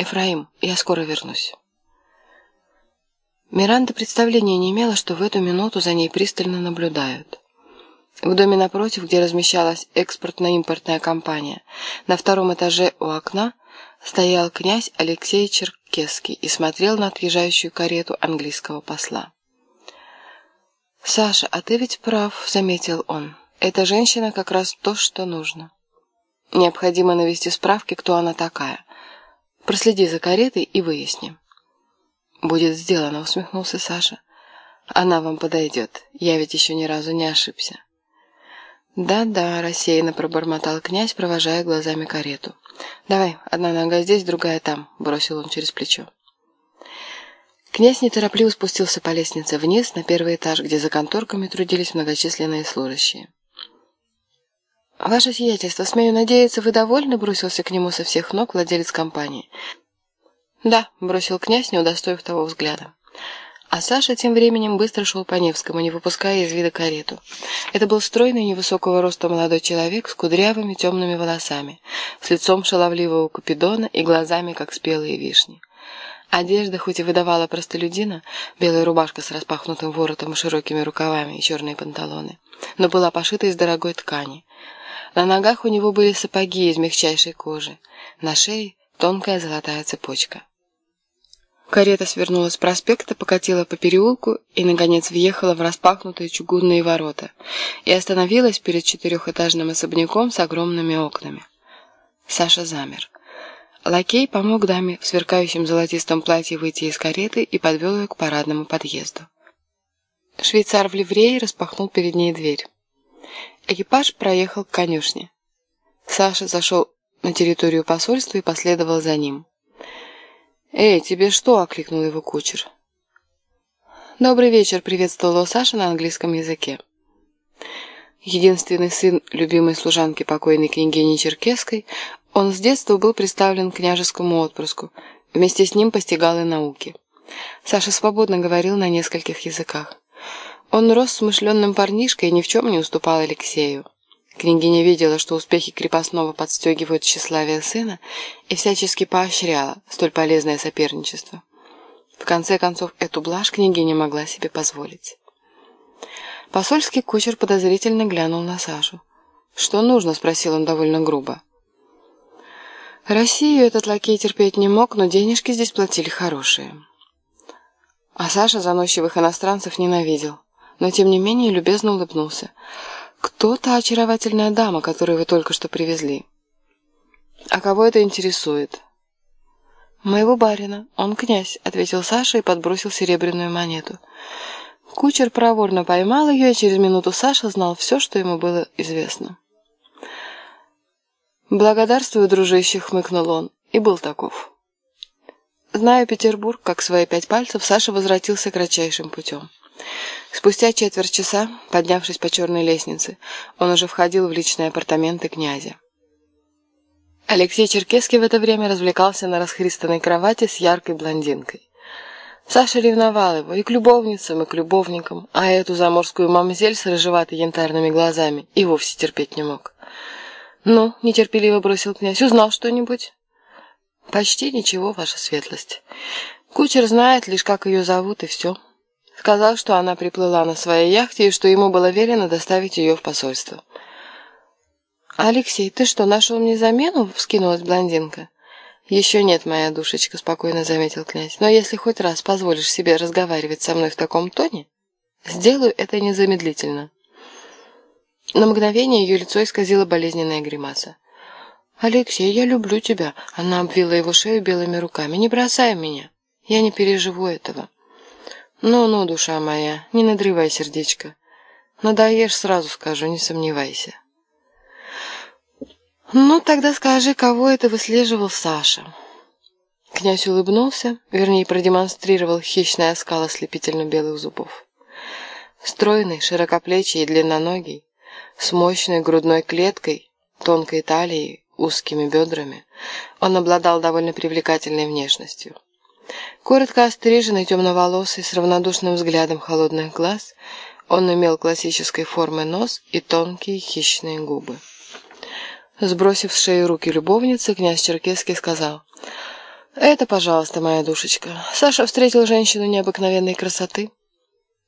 «Эфраим, я скоро вернусь». Миранда представления не имела, что в эту минуту за ней пристально наблюдают. В доме напротив, где размещалась экспортно-импортная компания, на втором этаже у окна стоял князь Алексей Черкесский и смотрел на отъезжающую карету английского посла. «Саша, а ты ведь прав», — заметил он. «Эта женщина как раз то, что нужно. Необходимо навести справки, кто она такая. Проследи за каретой и выясним». «Будет сделано», — усмехнулся Саша. «Она вам подойдет. Я ведь еще ни разу не ошибся». «Да-да», — рассеянно пробормотал князь, провожая глазами карету. «Давай, одна нога здесь, другая там», — бросил он через плечо. Князь неторопливо спустился по лестнице вниз, на первый этаж, где за конторками трудились многочисленные служащие. «Ваше сиятельство, смею надеяться, вы довольны?» — бросился к нему со всех ног владелец компании. «Да», — бросил князь, не удостоив того взгляда. А Саша тем временем быстро шел по Невскому, не выпуская из вида карету. Это был стройный невысокого роста молодой человек с кудрявыми темными волосами, с лицом шаловливого купидона и глазами, как спелые вишни. Одежда, хоть и выдавала простолюдина, белая рубашка с распахнутым воротом и широкими рукавами и черные панталоны, но была пошита из дорогой ткани. На ногах у него были сапоги из мягчайшей кожи, на шее тонкая золотая цепочка. Карета свернула с проспекта, покатила по переулку и, наконец, въехала в распахнутые чугунные ворота и остановилась перед четырехэтажным особняком с огромными окнами. Саша замер. Лакей помог даме в сверкающем золотистом платье выйти из кареты и подвел ее к парадному подъезду. Швейцар в ливрее распахнул перед ней дверь. Экипаж проехал к конюшне. Саша зашел на территорию посольства и последовал за ним. «Эй, тебе что?» — окликнул его кучер. «Добрый вечер», — приветствовал Саша на английском языке. Единственный сын любимой служанки покойной княгини Черкесской, он с детства был представлен княжескому отпрыску, вместе с ним постигал и науки. Саша свободно говорил на нескольких языках. Он рос смышленным парнишкой и ни в чем не уступал Алексею. Княгиня видела, что успехи крепостного подстегивают тщеславие сына и всячески поощряла столь полезное соперничество. В конце концов, эту блажь княгиня могла себе позволить. Посольский кучер подозрительно глянул на Сашу. «Что нужно?» – спросил он довольно грубо. Россию этот лакей терпеть не мог, но денежки здесь платили хорошие. А Саша заносчивых иностранцев ненавидел, но тем не менее любезно улыбнулся. «Кто та очаровательная дама, которую вы только что привезли?» «А кого это интересует?» «Моего барина. Он князь», — ответил Саша и подбросил серебряную монету. Кучер проворно поймал ее, и через минуту Саша знал все, что ему было известно. «Благодарствую, дружище», — хмыкнул он, и был таков. Зная Петербург, как свои пять пальцев, Саша возвратился кратчайшим путем. Спустя четверть часа, поднявшись по черной лестнице, он уже входил в личные апартаменты князя. Алексей Черкесский в это время развлекался на расхристанной кровати с яркой блондинкой. Саша ревновал его и к любовницам, и к любовникам, а эту заморскую мамзель с рыжеватой янтарными глазами и вовсе терпеть не мог. «Ну», — нетерпеливо бросил князь, — «узнал что-нибудь?» «Почти ничего, ваша светлость. Кучер знает лишь, как ее зовут, и все». Сказал, что она приплыла на своей яхте и что ему было велено доставить ее в посольство. «Алексей, ты что, нашел мне замену?» — вскинулась блондинка. «Еще нет, моя душечка», — спокойно заметил князь. «Но если хоть раз позволишь себе разговаривать со мной в таком тоне, сделаю это незамедлительно». На мгновение ее лицо исказило болезненная гримаса. «Алексей, я люблю тебя», — она обвила его шею белыми руками. «Не бросай меня. Я не переживу этого». «Ну-ну, душа моя, не надрывай сердечко. Надоешь, сразу скажу, не сомневайся». «Ну, тогда скажи, кого это выслеживал Саша?» Князь улыбнулся, вернее, продемонстрировал хищный оскал ослепительно-белых зубов. Стройный, широкоплечий и длинноногий, с мощной грудной клеткой, тонкой талией, узкими бедрами, он обладал довольно привлекательной внешностью. Коротко остриженный, темноволосый, с равнодушным взглядом холодных глаз, он имел классической формы нос и тонкие хищные губы. Сбросив с шеи руки любовницы, князь Черкесский сказал, Это, пожалуйста, моя душечка. Саша встретил женщину необыкновенной красоты.